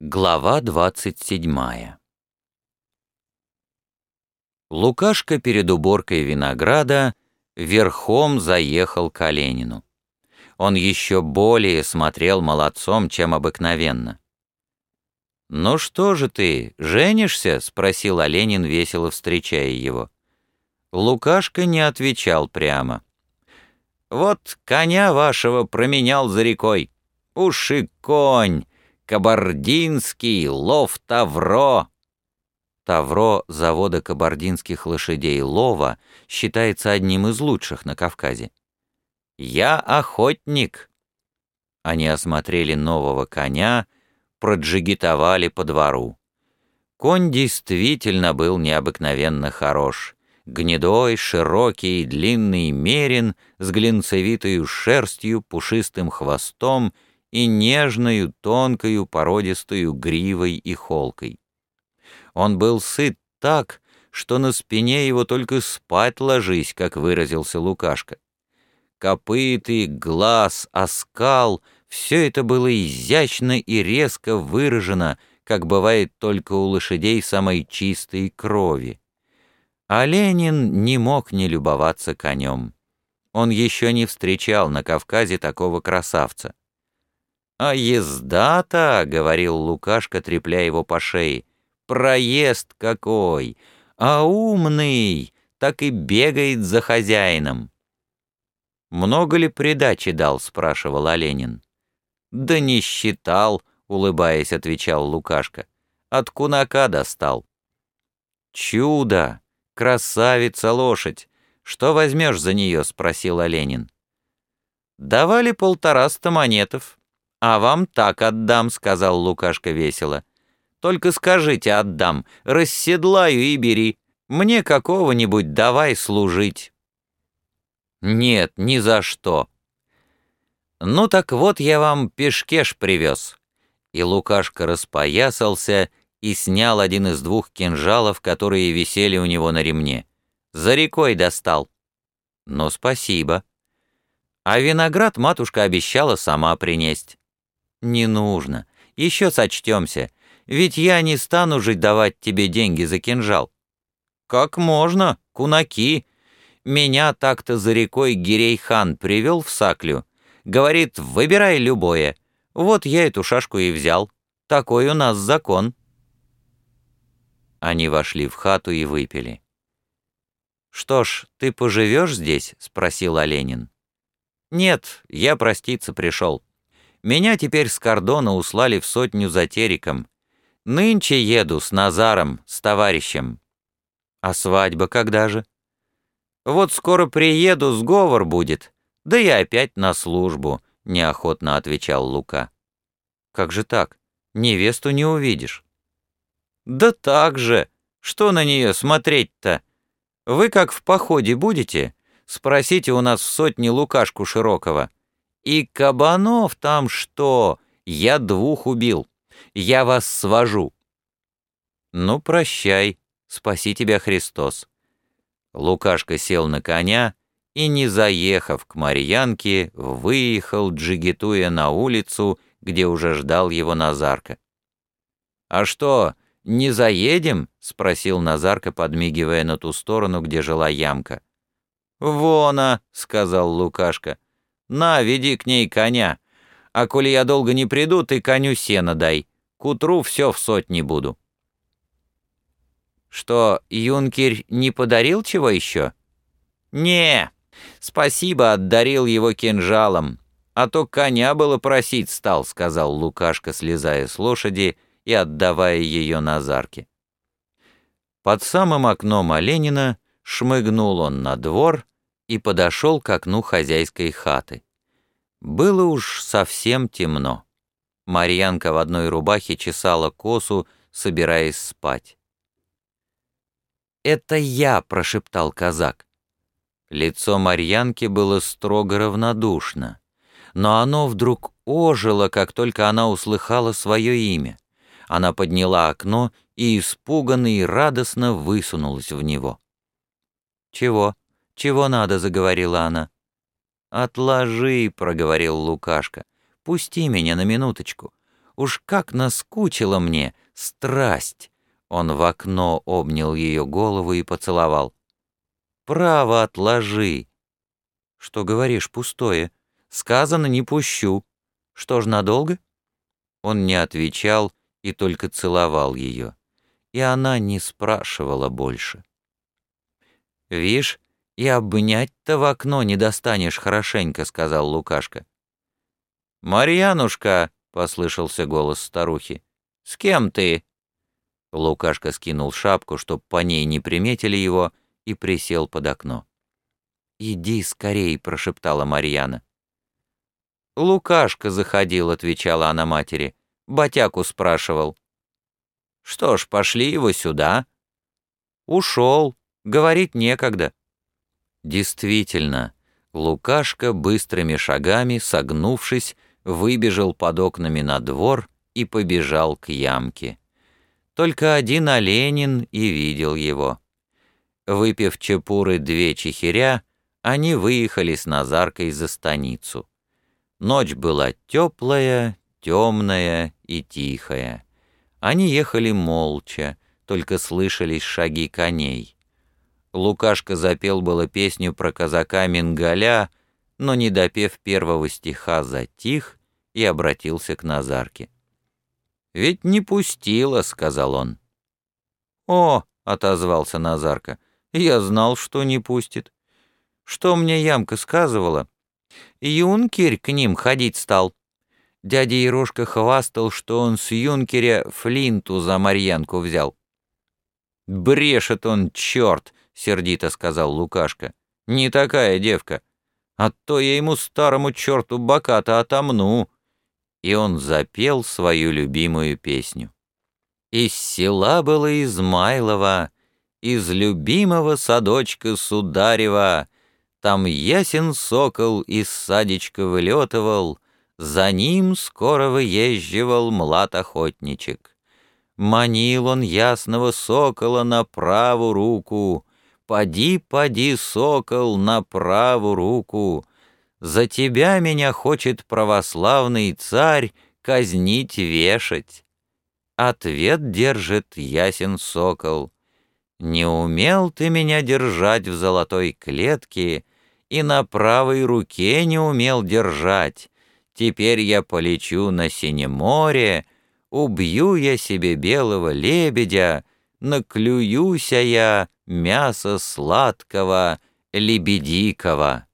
Глава 27 Лукашка перед уборкой винограда верхом заехал к Оленину. Он еще более смотрел молодцом, чем обыкновенно. «Ну что же ты, женишься?» — спросил Оленин, весело встречая его. Лукашка не отвечал прямо. «Вот коня вашего променял за рекой. Уж и конь!» Кабардинский лов Тавро. Тавро завода кабардинских лошадей Лова считается одним из лучших на Кавказе. «Я охотник». Они осмотрели нового коня, проджигитовали по двору. Конь действительно был необыкновенно хорош. Гнедой, широкий, длинный мерин, с глинцевитой шерстью, пушистым хвостом — и нежною, тонкою, породистою гривой и холкой. Он был сыт так, что на спине его только спать ложись, как выразился Лукашка. Копыты, глаз, оскал — все это было изящно и резко выражено, как бывает только у лошадей самой чистой крови. А Ленин не мог не любоваться конем. Он еще не встречал на Кавказе такого красавца. «А езда-то», — говорил Лукашка, трепля его по шее, — «проезд какой! А умный, так и бегает за хозяином». «Много ли придачи дал?» — спрашивал Оленин. «Да не считал», — улыбаясь, отвечал Лукашка. «От кунака достал». «Чудо! Красавица лошадь! Что возьмешь за нее?» — спросил Оленин. «Давали полтораста монетов». «А вам так отдам», — сказал Лукашка весело. «Только скажите, отдам, расседлаю и бери. Мне какого-нибудь давай служить». «Нет, ни за что». «Ну так вот я вам пешкеш привез». И Лукашка распоясался и снял один из двух кинжалов, которые висели у него на ремне. За рекой достал. «Ну, спасибо». А виноград матушка обещала сама принести. «Не нужно. Еще сочтемся. Ведь я не стану жить давать тебе деньги за кинжал». «Как можно? Кунаки. Меня так-то за рекой Гирей-хан привел в Саклю. Говорит, выбирай любое. Вот я эту шашку и взял. Такой у нас закон». Они вошли в хату и выпили. «Что ж, ты поживешь здесь?» — спросил Оленин. «Нет, я проститься пришел. Меня теперь с кордона услали в сотню за териком. Нынче еду с Назаром, с товарищем. А свадьба когда же? Вот скоро приеду, сговор будет. Да и опять на службу, неохотно отвечал Лука. Как же так? Невесту не увидишь. Да так же. Что на нее смотреть-то? Вы как в походе будете? Спросите у нас в сотне Лукашку Широкого. И кабанов там что? Я двух убил. Я вас свожу. Ну, прощай, спаси тебя Христос. Лукашка сел на коня и, не заехав к Марьянке, выехал, джигитуя на улицу, где уже ждал его Назарка. «А что, не заедем?» — спросил Назарка, подмигивая на ту сторону, где жила ямка. «Вона», — сказал Лукашка, — на, веди к ней коня. А коли я долго не приду, ты коню сена дай. К утру все в сотни буду». «Что, юнкерь не подарил чего еще?» «Не, спасибо, отдарил его кинжалом. А то коня было просить стал», — сказал Лукашка, слезая с лошади и отдавая ее Назарке. Под самым окном Оленина шмыгнул он на двор и подошел к окну хозяйской хаты. Было уж совсем темно. Марьянка в одной рубахе чесала косу, собираясь спать. «Это я!» — прошептал казак. Лицо Марьянки было строго равнодушно, но оно вдруг ожило, как только она услыхала свое имя. Она подняла окно и испуганно и радостно высунулась в него. «Чего?» «Чего надо?» — заговорила она. «Отложи», — проговорил Лукашка. «Пусти меня на минуточку. Уж как наскучила мне страсть!» Он в окно обнял ее голову и поцеловал. «Право отложи!» «Что говоришь, пустое? Сказано, не пущу. Что ж, надолго?» Он не отвечал и только целовал ее. И она не спрашивала больше. «Вишь, и обнять-то в окно не достанешь хорошенько», — сказал Лукашка. «Марьянушка!» — послышался голос старухи. «С кем ты?» Лукашка скинул шапку, чтоб по ней не приметили его, и присел под окно. «Иди скорей», — прошептала Марьяна. «Лукашка заходил», — отвечала она матери. «Батяку спрашивал». «Что ж, пошли его сюда». «Ушел. Говорить некогда». Действительно, Лукашка быстрыми шагами, согнувшись, выбежал под окнами на двор и побежал к ямке. Только один Оленин и видел его. Выпив чепуры две чехиря, они выехали с Назаркой за станицу. Ночь была теплая, темная и тихая. Они ехали молча, только слышались шаги коней. Лукашка запел было песню про казака Мингаля, но, не допев первого стиха, затих и обратился к Назарке. «Ведь не пустила», — сказал он. «О», — отозвался Назарка, — «я знал, что не пустит. Что мне Ямка сказывала? Юнкерь к ним ходить стал. Дядя Ерошка хвастал, что он с юнкеря флинту за Марьянку взял. «Брешет он, черт!» — сердито сказал Лукашка. «Не такая девка. А то я ему старому черту бока-то отомну». И он запел свою любимую песню. Из села было Измайлова, из любимого садочка Сударева, там ясен сокол из садичка вылетывал, За ним скоро выезживал млад охотничек. Манил он ясного сокола на правую руку, Поди, поди, сокол, на правую руку, За тебя меня хочет православный царь Казнить, вешать. Ответ держит ясен сокол. Не умел ты меня держать в золотой клетке, и на правой руке не умел держать. Теперь я полечу на синем море, убью я себе белого лебедя, наклююся я мясо сладкого лебедикого.